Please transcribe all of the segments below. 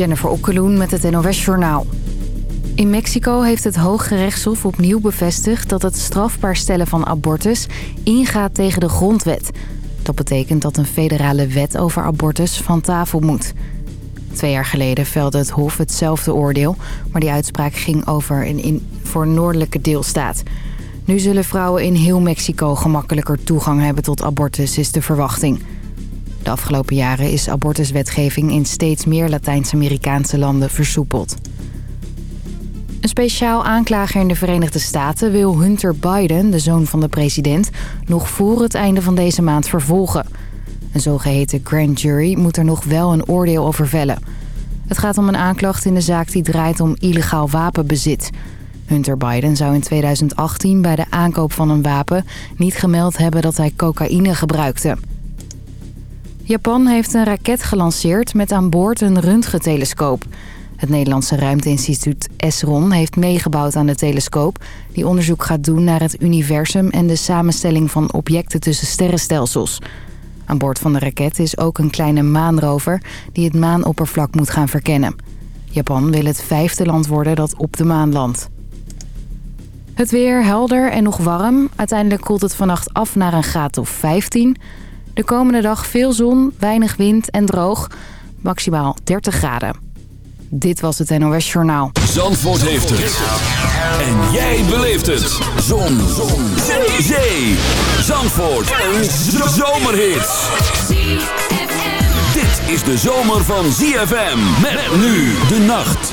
Jennifer Okkeloen met het NOS Journaal. In Mexico heeft het Hooggerechtshof opnieuw bevestigd... dat het strafbaar stellen van abortus ingaat tegen de grondwet. Dat betekent dat een federale wet over abortus van tafel moet. Twee jaar geleden velde het Hof hetzelfde oordeel... maar die uitspraak ging over een in, voor noordelijke deelstaat. Nu zullen vrouwen in heel Mexico gemakkelijker toegang hebben tot abortus, is de verwachting... De afgelopen jaren is abortuswetgeving in steeds meer Latijns-Amerikaanse landen versoepeld. Een speciaal aanklager in de Verenigde Staten wil Hunter Biden, de zoon van de president, nog voor het einde van deze maand vervolgen. Een zogeheten grand jury moet er nog wel een oordeel over vellen. Het gaat om een aanklacht in de zaak die draait om illegaal wapenbezit. Hunter Biden zou in 2018 bij de aankoop van een wapen niet gemeld hebben dat hij cocaïne gebruikte. Japan heeft een raket gelanceerd met aan boord een röntgentelescoop. Het Nederlandse ruimteinstituut ESRON heeft meegebouwd aan de telescoop... die onderzoek gaat doen naar het universum en de samenstelling van objecten tussen sterrenstelsels. Aan boord van de raket is ook een kleine maanrover die het maanoppervlak moet gaan verkennen. Japan wil het vijfde land worden dat op de maan landt. Het weer helder en nog warm. Uiteindelijk koelt het vannacht af naar een graad of 15... De komende dag veel zon, weinig wind en droog. Maximaal 30 graden. Dit was het NOS Journaal. Zandvoort heeft het. En jij beleeft het. Zon. zon. Zee. Zee. Zandvoort. Een zomerhit. Dit is de zomer van ZFM. Met nu de nacht.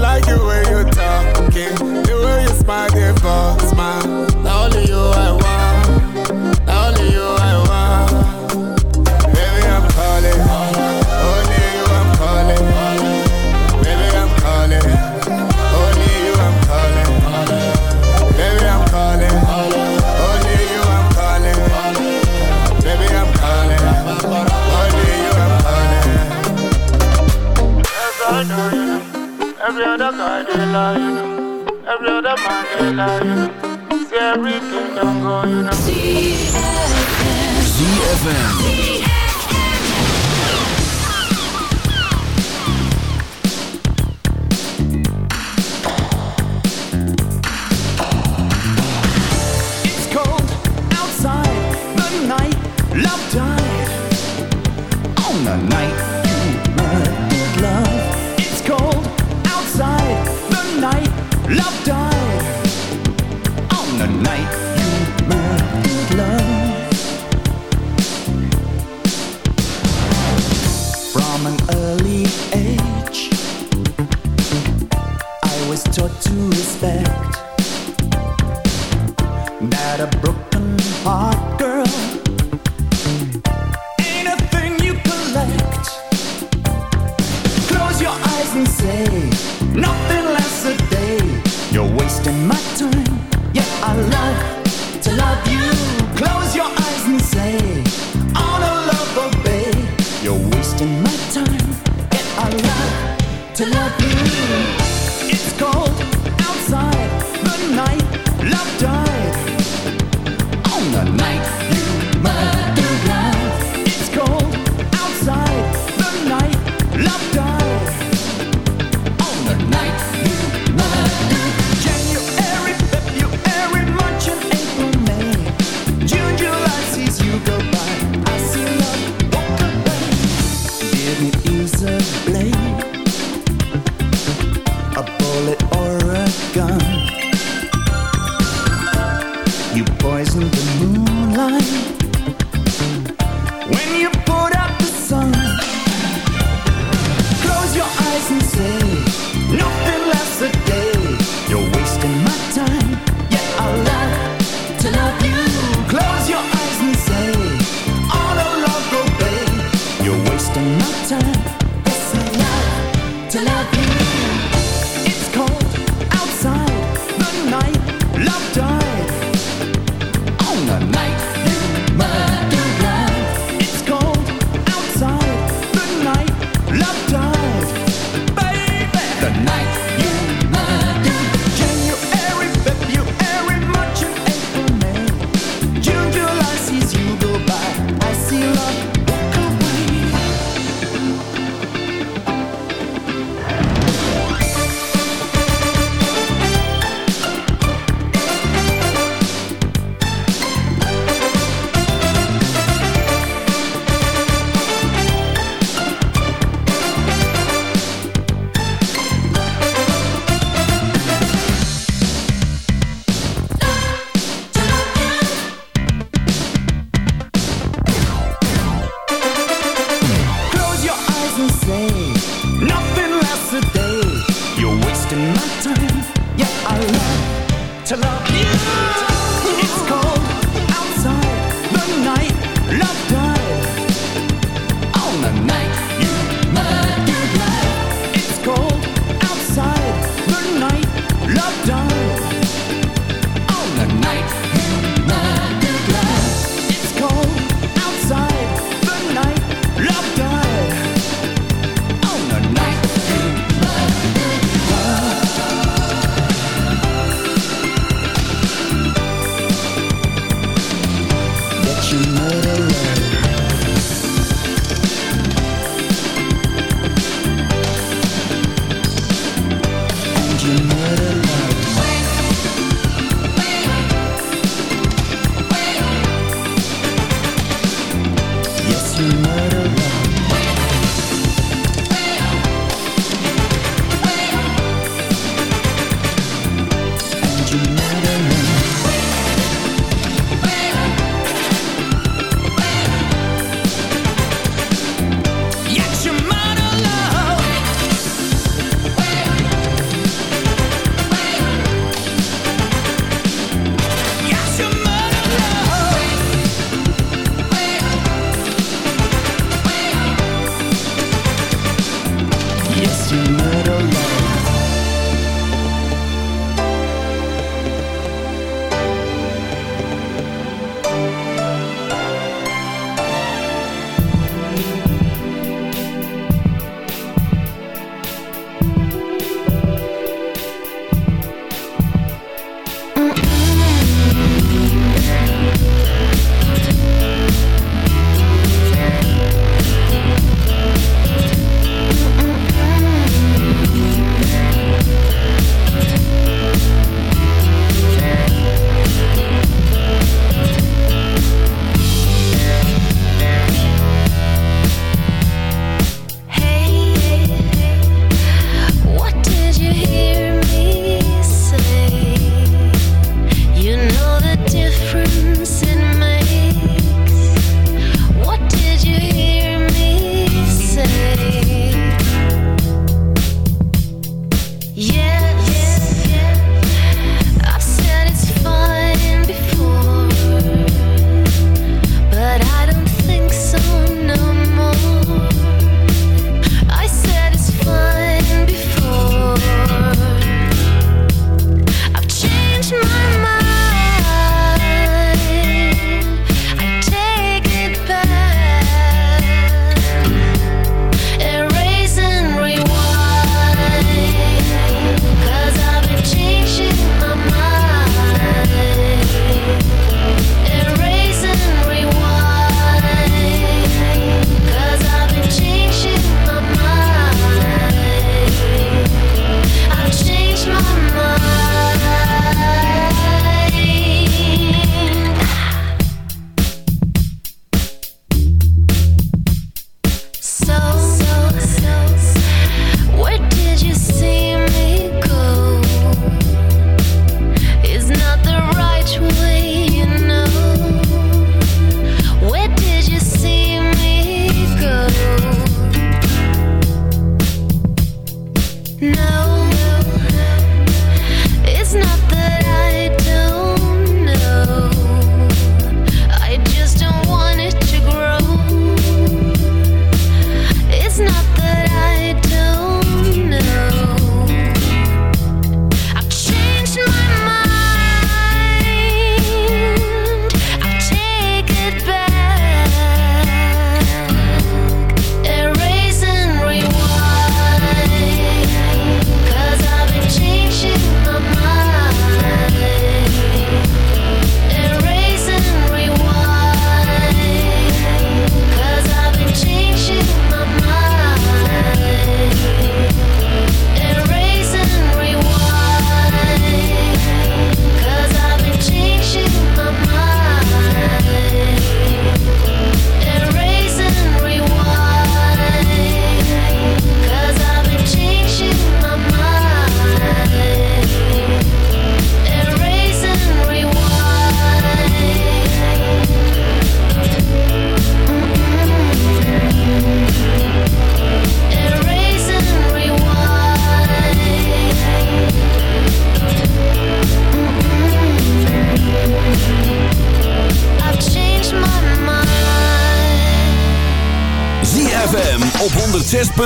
Like the way you talking, the way you smile, the smile. Not only you I want, other guy you know. Every other you know. See everything don't go, you know. ZFM. It's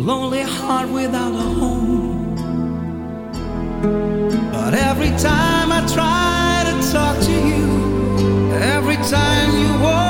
Lonely heart without a home. But every time I try to talk to you, every time you walk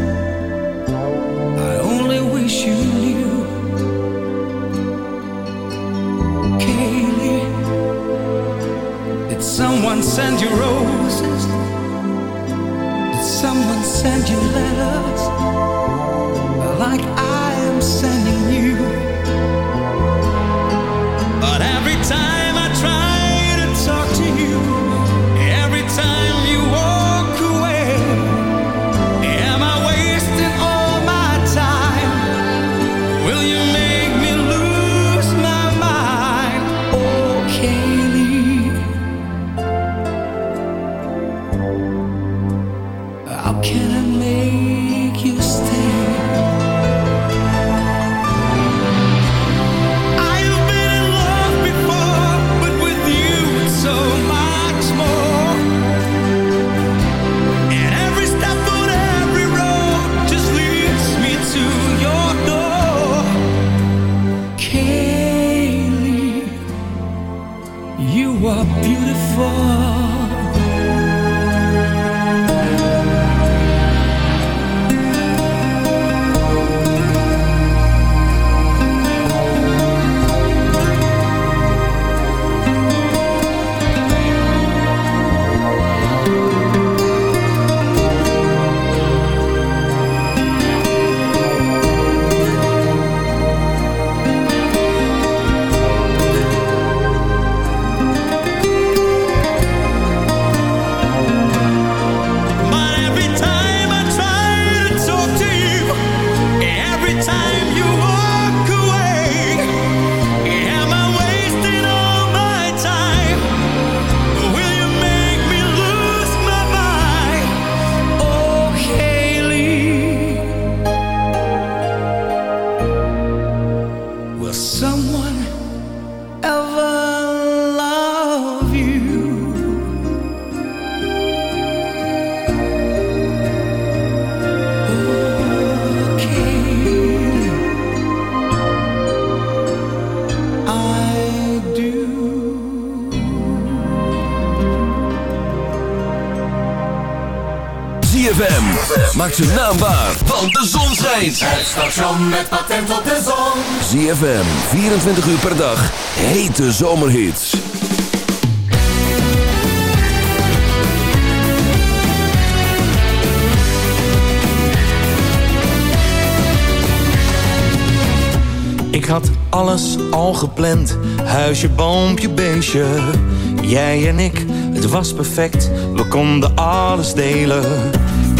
Maak zijn naam waar, want de zon schijnt. Het station met patent op de zon. ZFM, 24 uur per dag. Hete zomerhits. Ik had alles al gepland. Huisje, boompje, beestje. Jij en ik, het was perfect. We konden alles delen.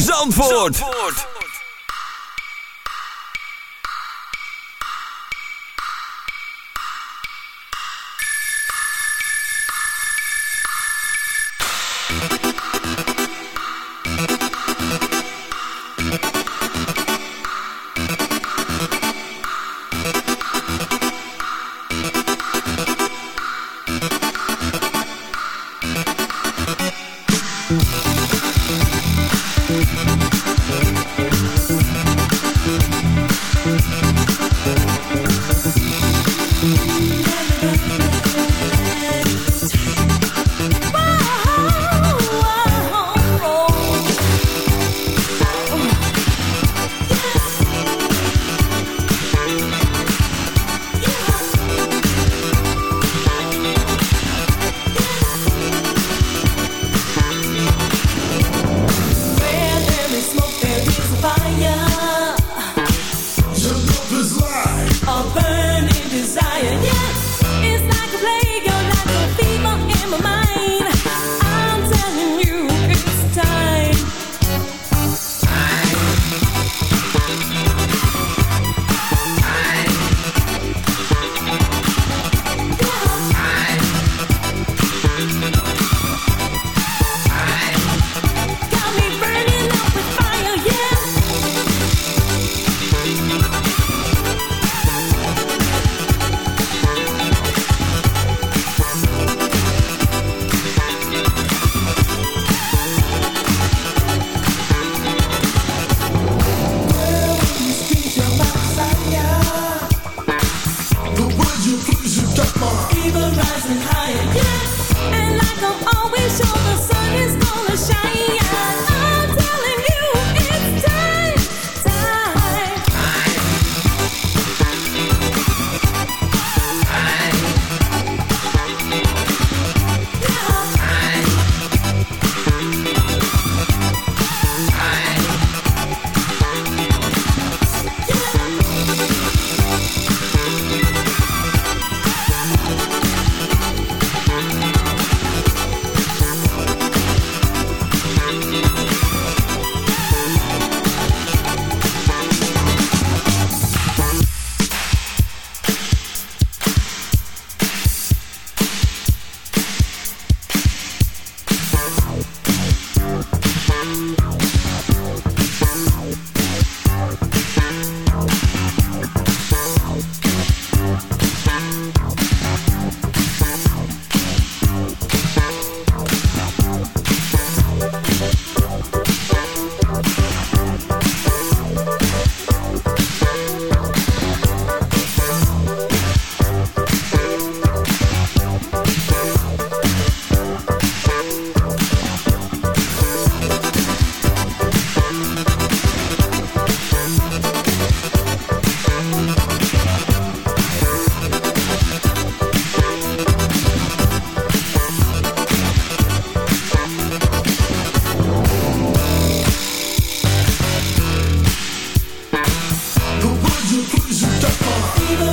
Zandvoort.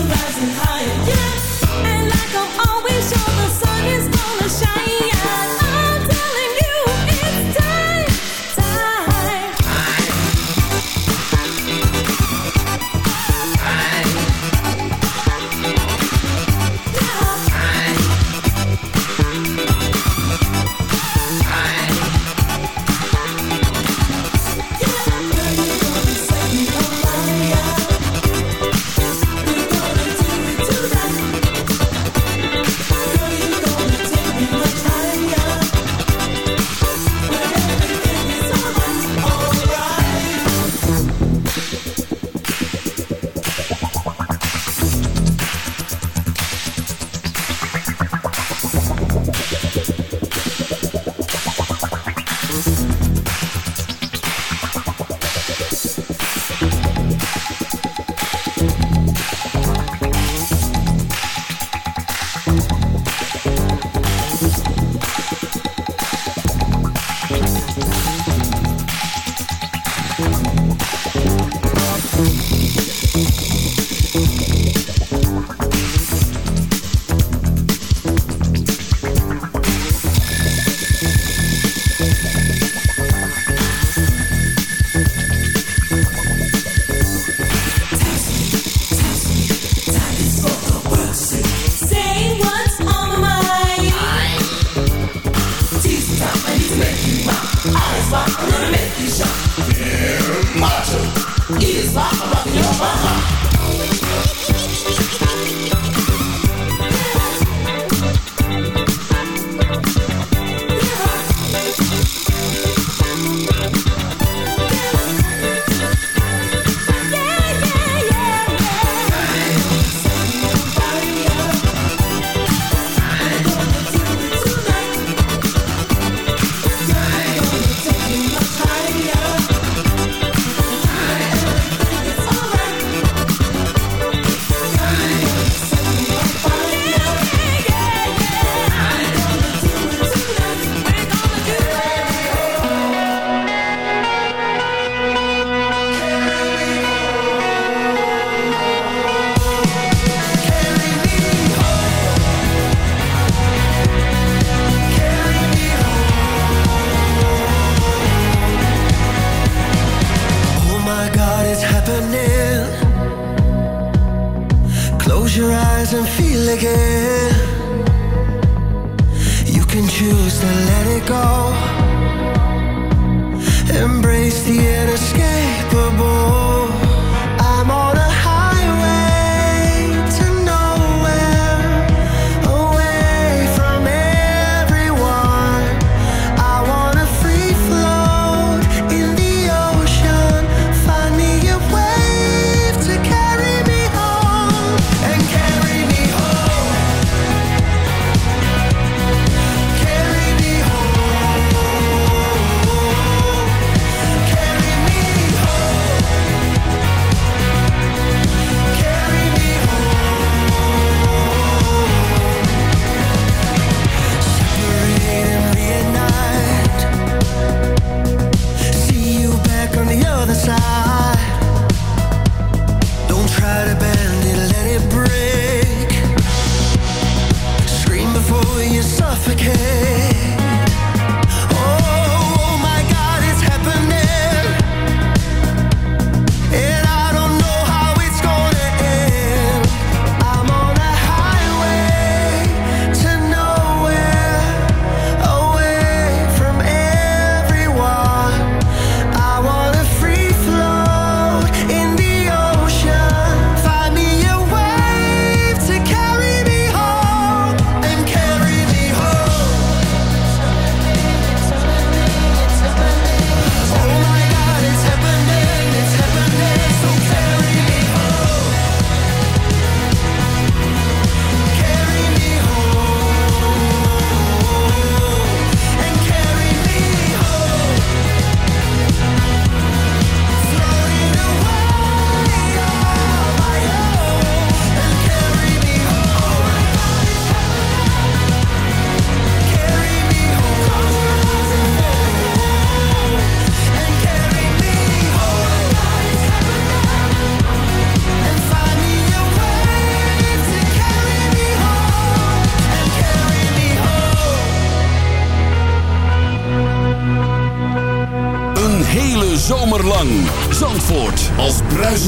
rising high.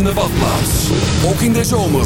duizenden badplaats. Ook in de zomer.